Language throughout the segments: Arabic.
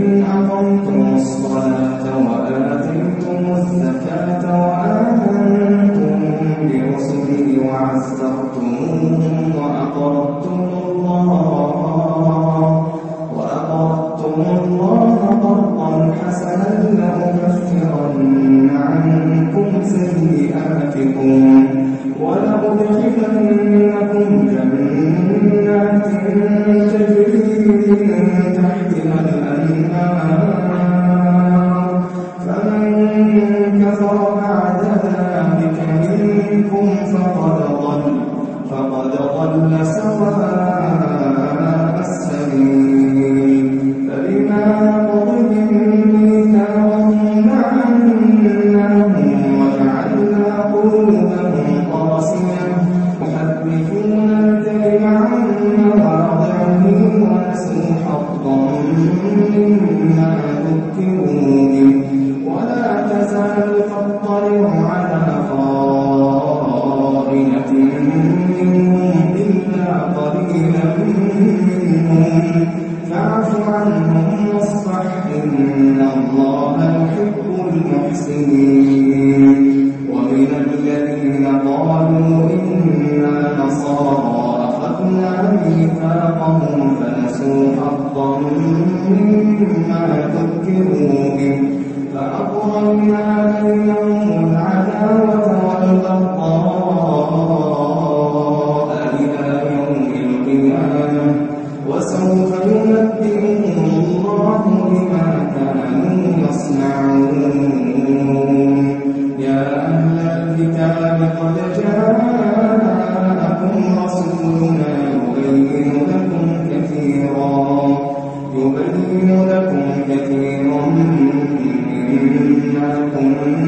كنتم تخفون من الكتاب ويعفو لكم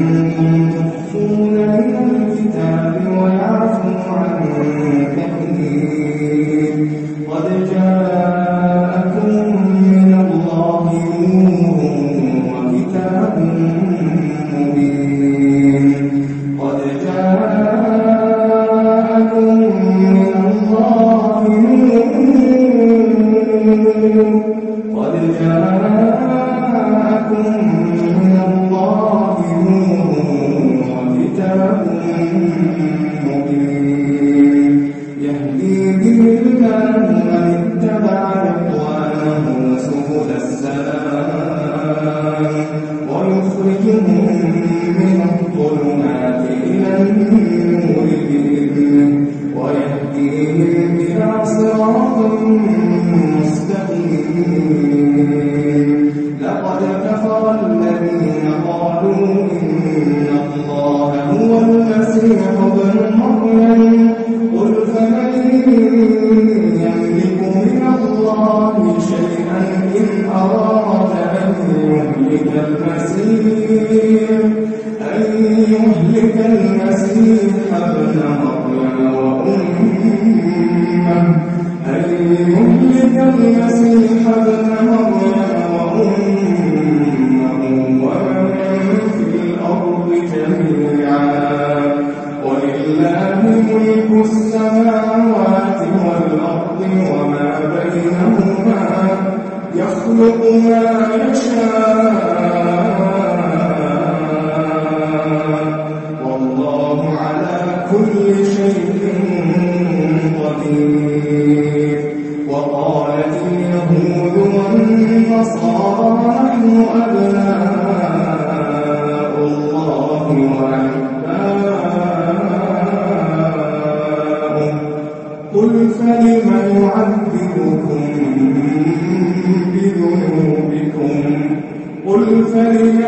Amen.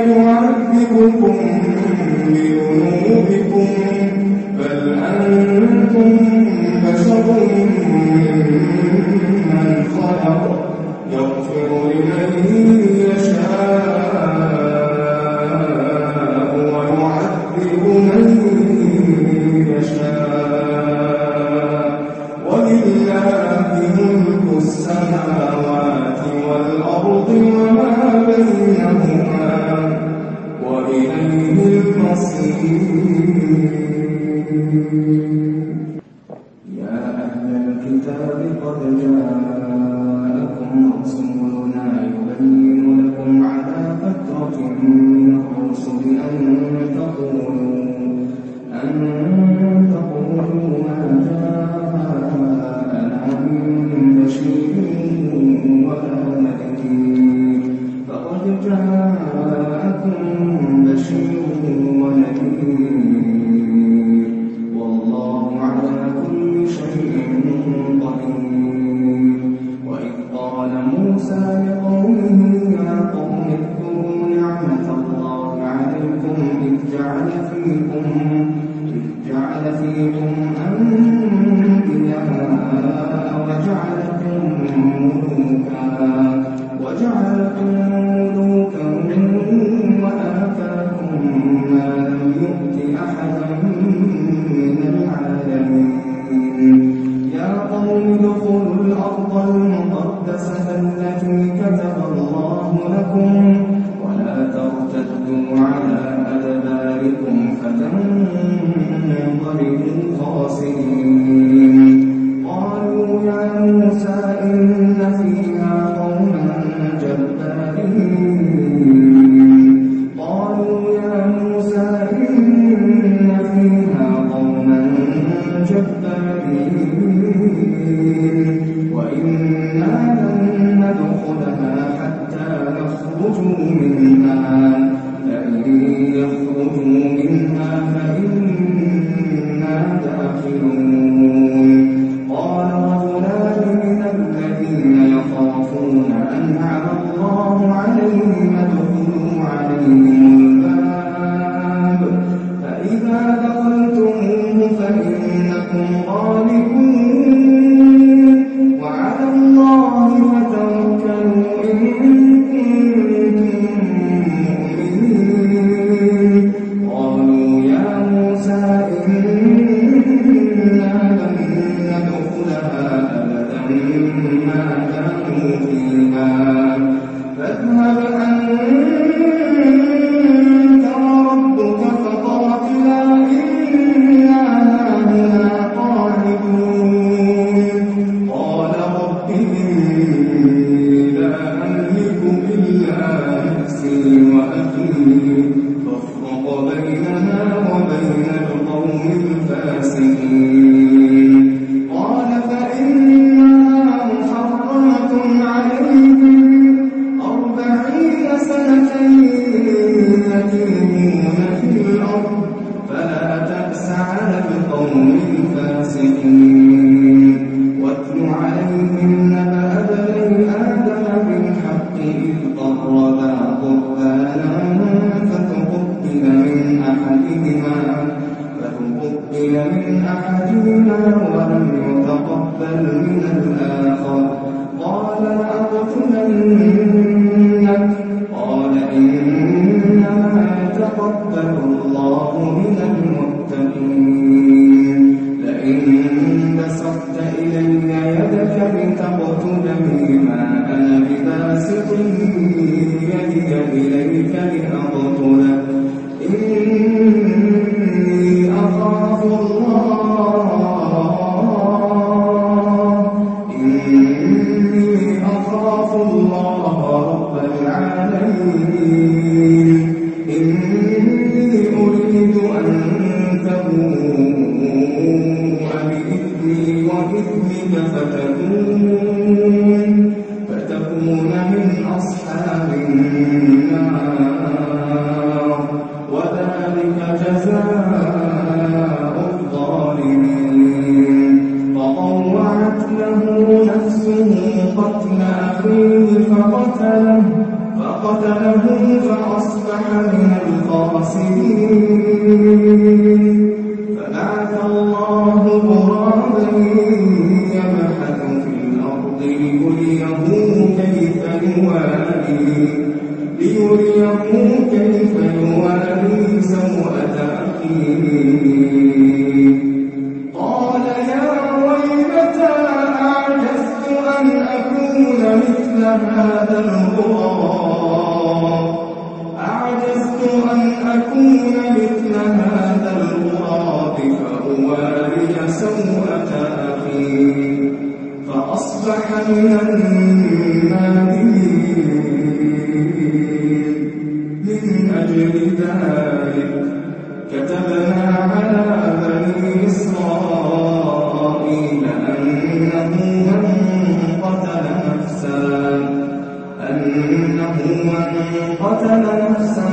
أنه من قتل نفسا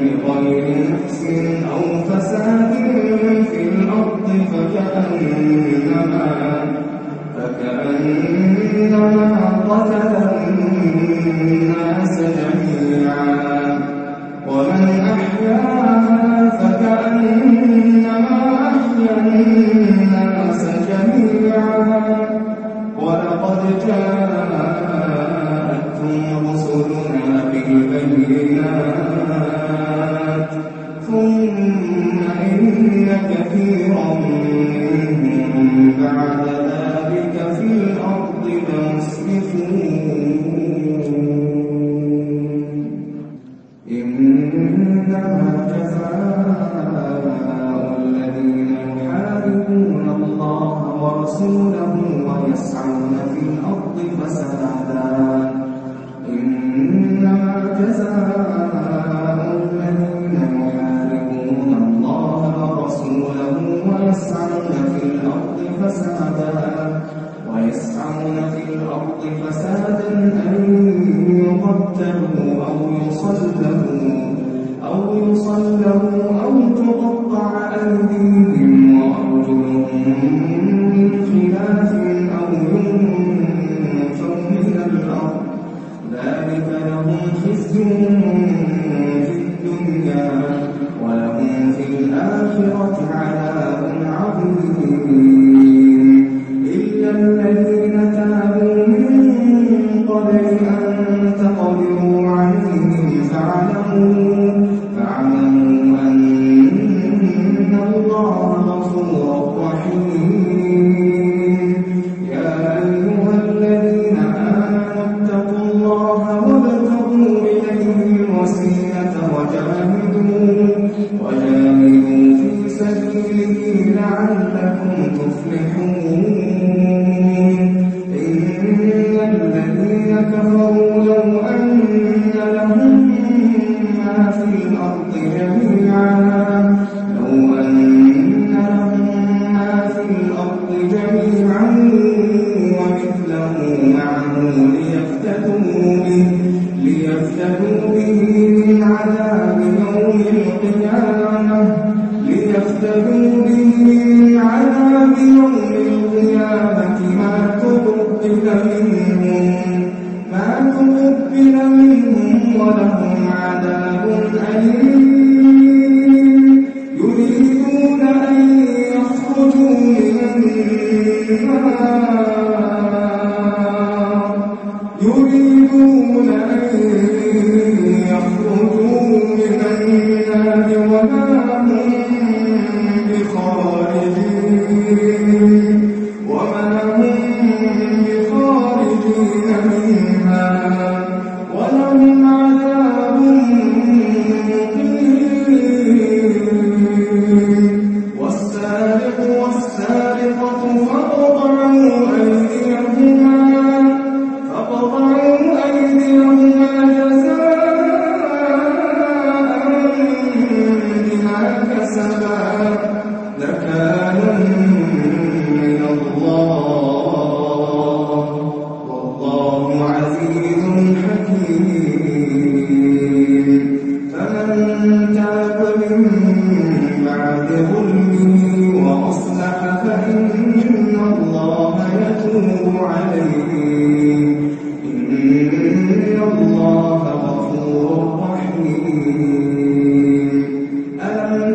بغير نفس أو فساد في الأرض فكأنما فكأنما قتل الناس جميعا. ومن أحياها فكأنما أحيا الناس لفضيله الدكتور وجاهدوا في سبيله لعلكم تفلحون.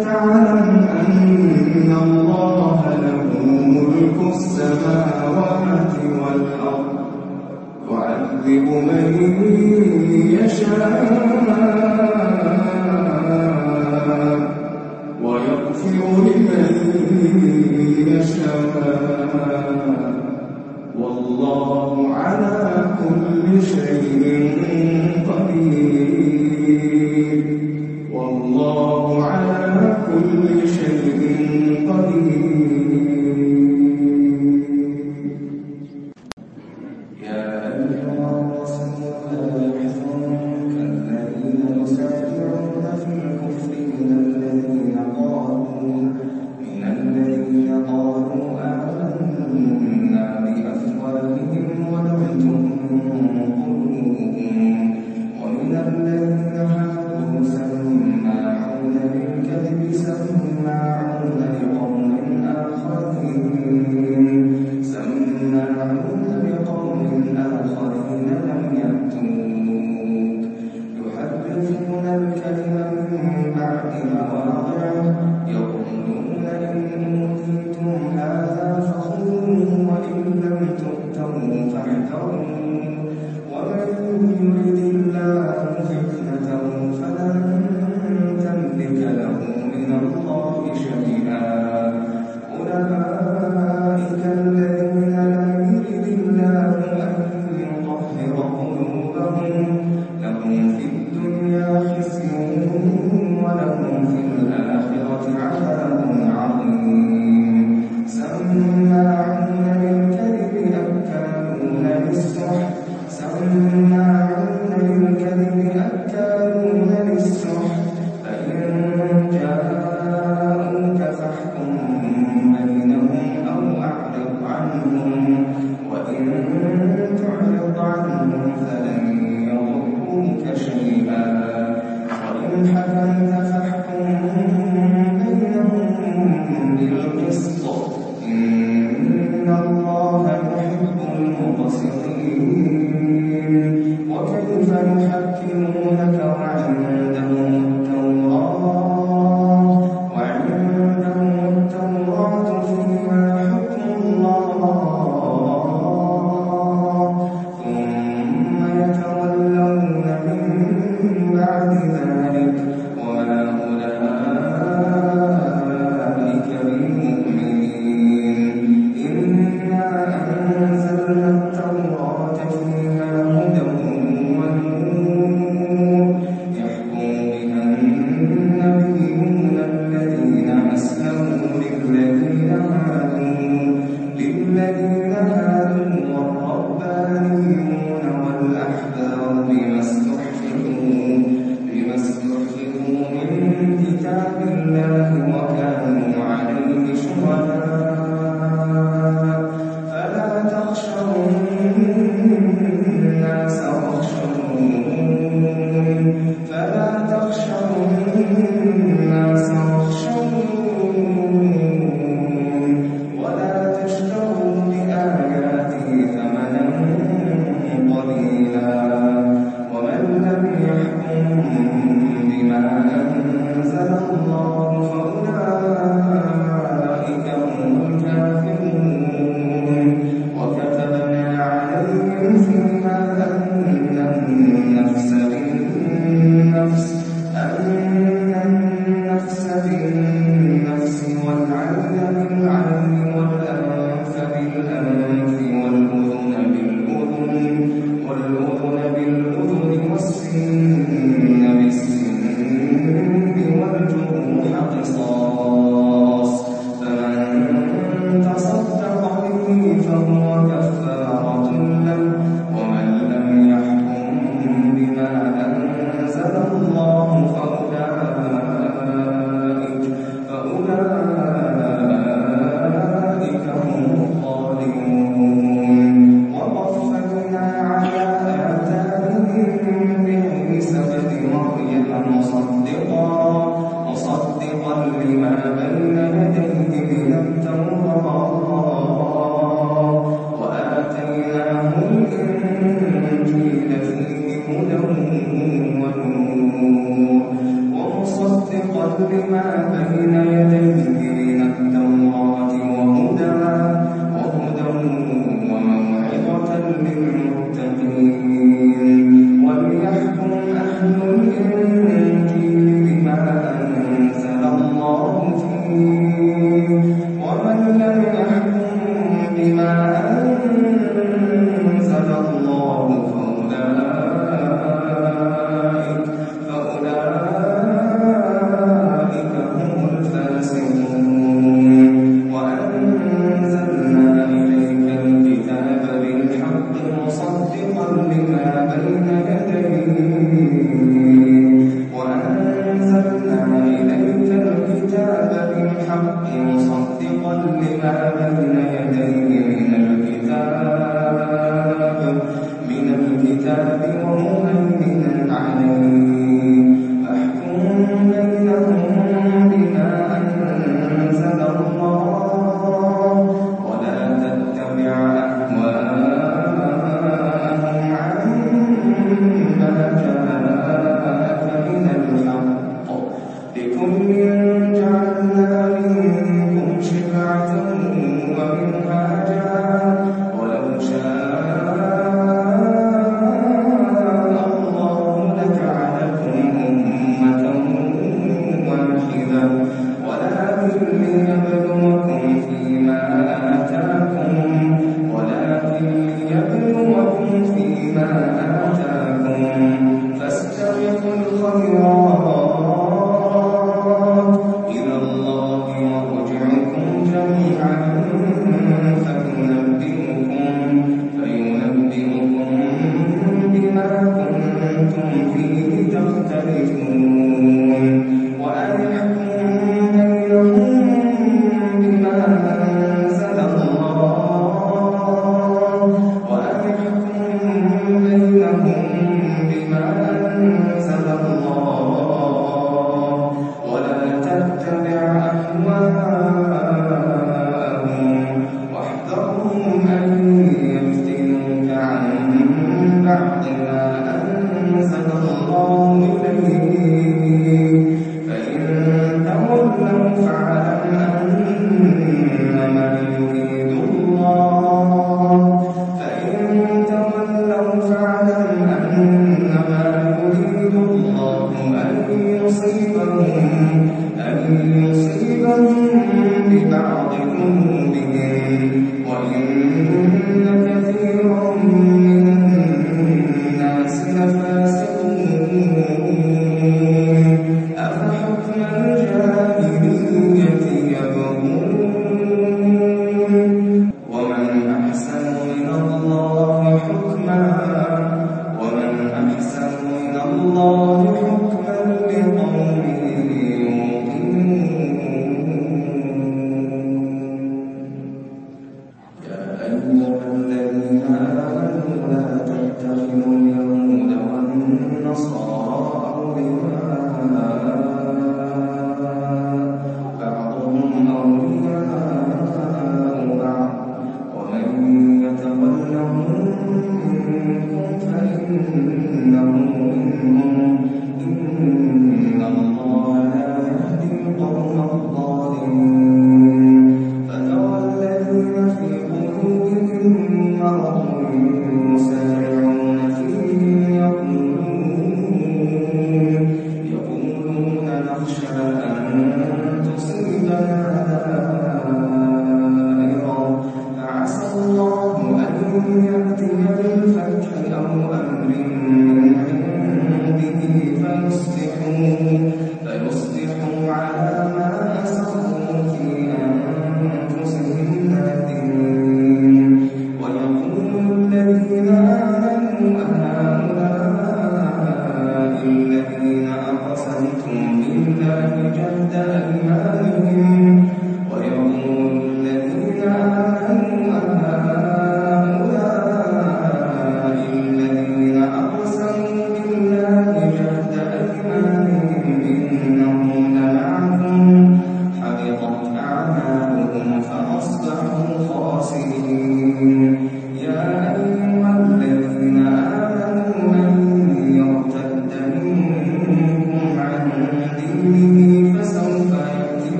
تعلم أن الله له ملك السماوات والأرض. يعذب من يشاء.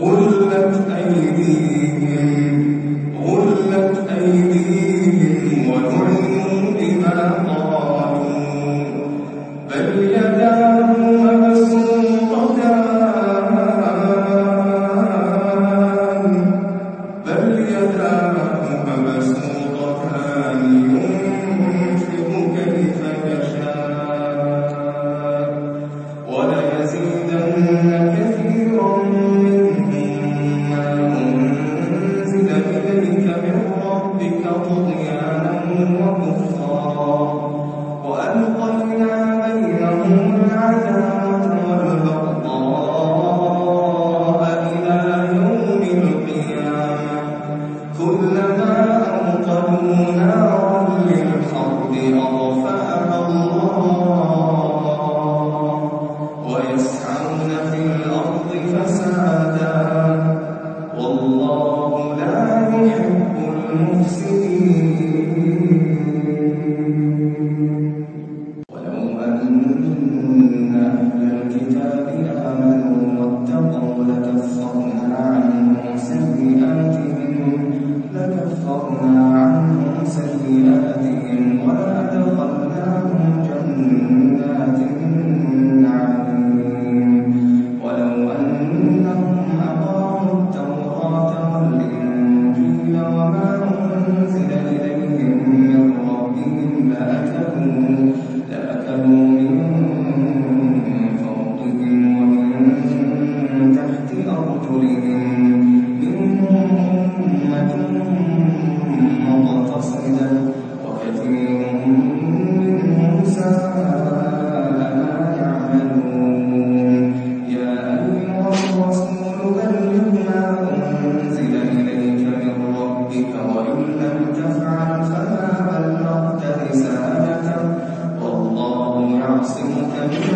غلت أيديهم. ربك وإن لم تفعل فما بلغت رسالته. والله يعصمك من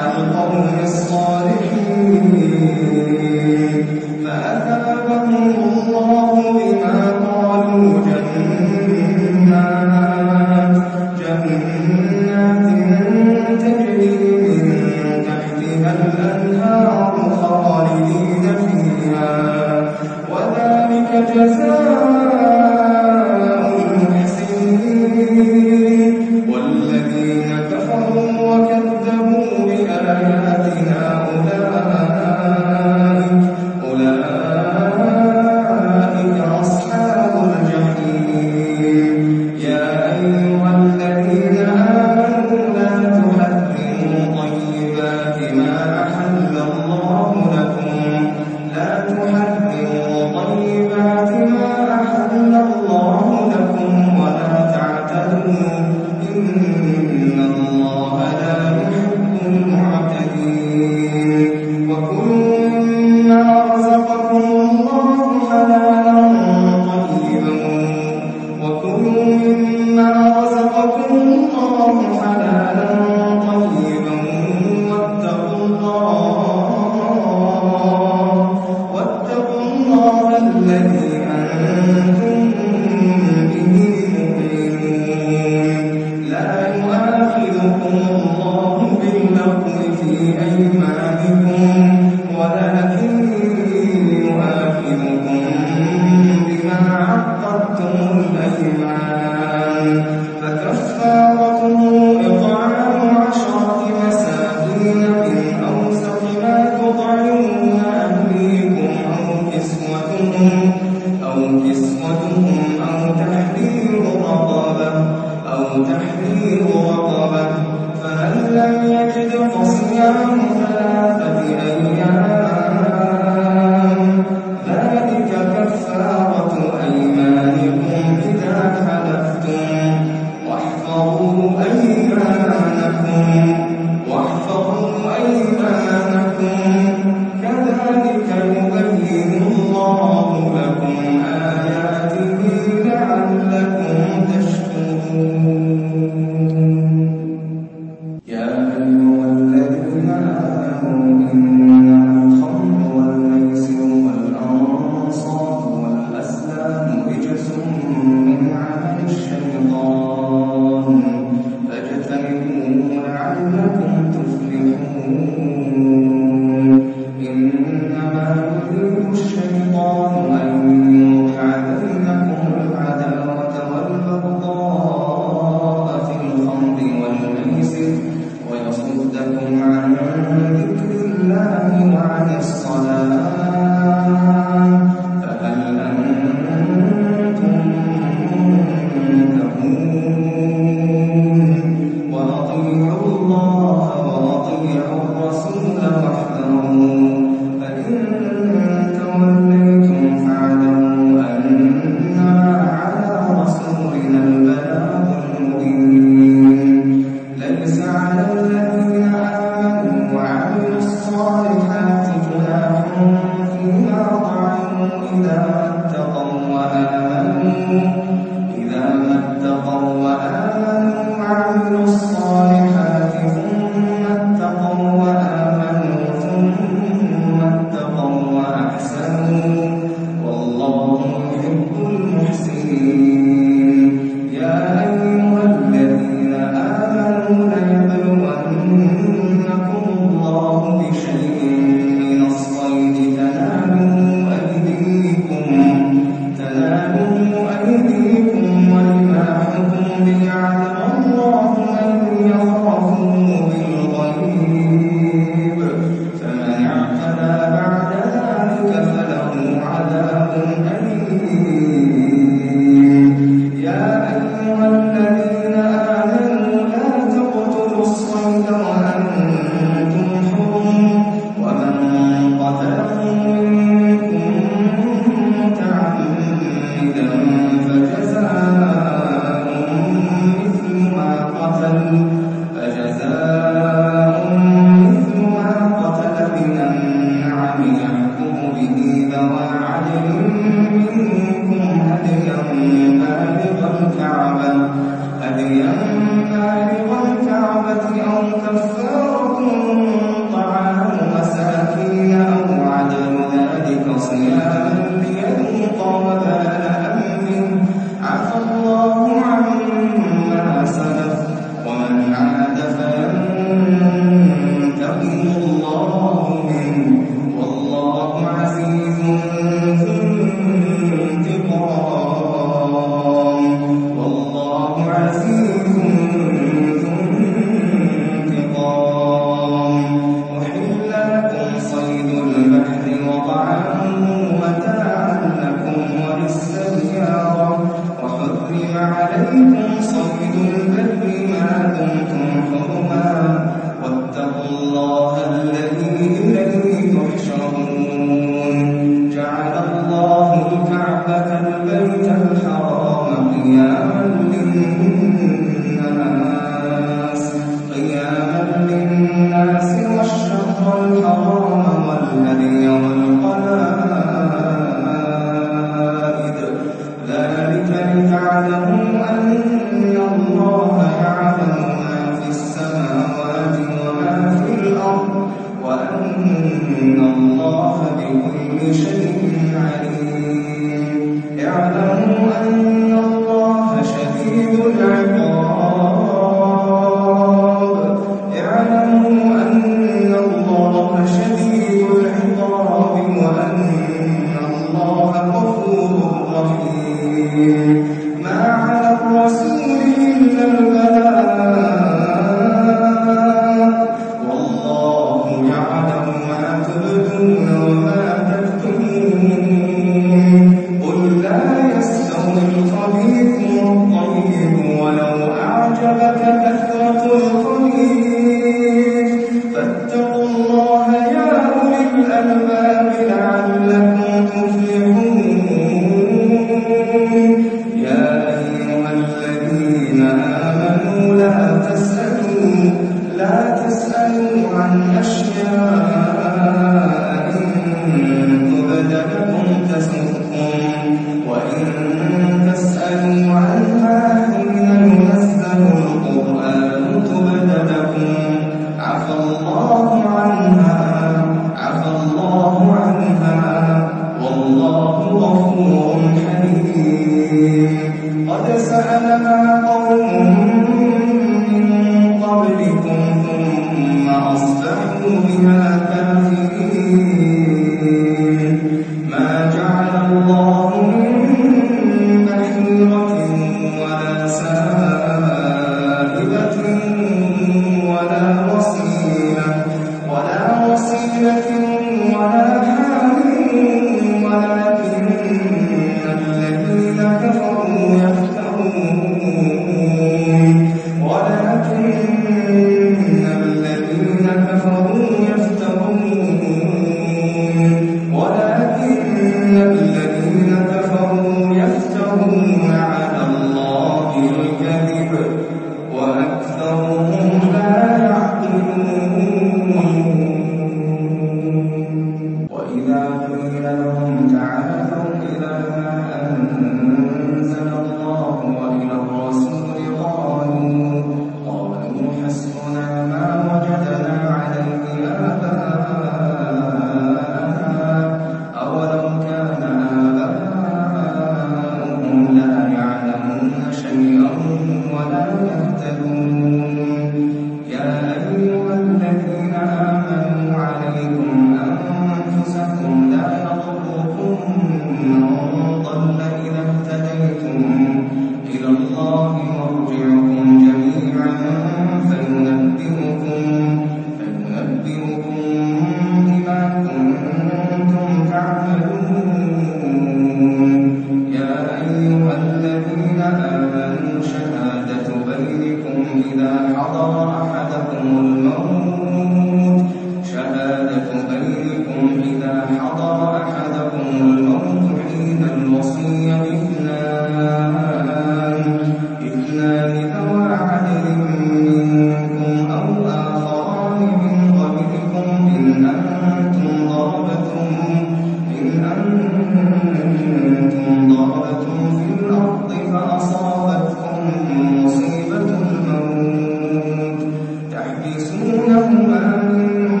يخرجونهم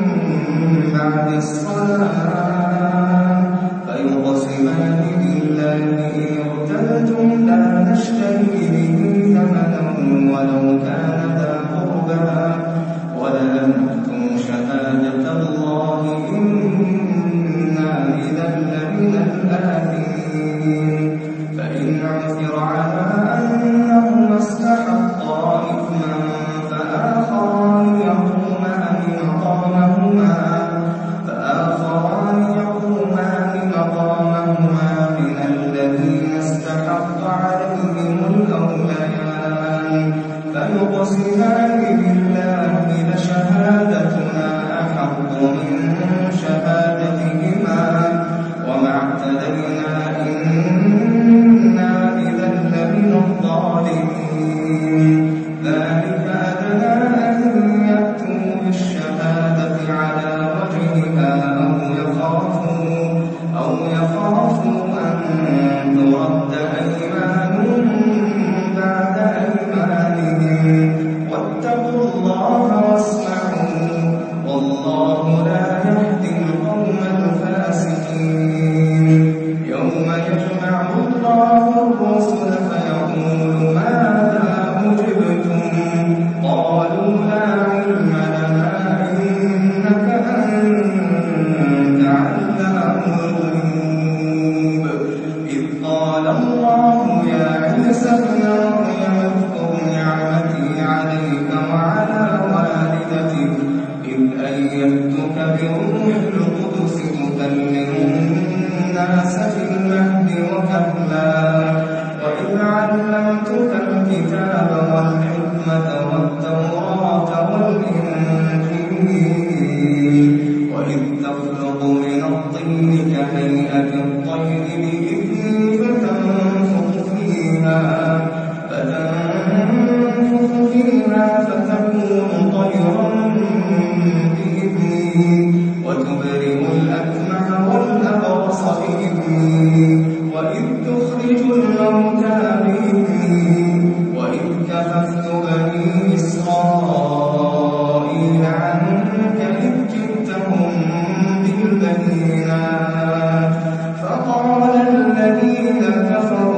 من بعد الصلاة من الطين كهيئة الطير بإذن فتنفخ فيها. فتنفخ فيها فتكون طيرا بإذني وتبرئ الأكمع والأبرص بإذني وإذ تخرج الموتى ainda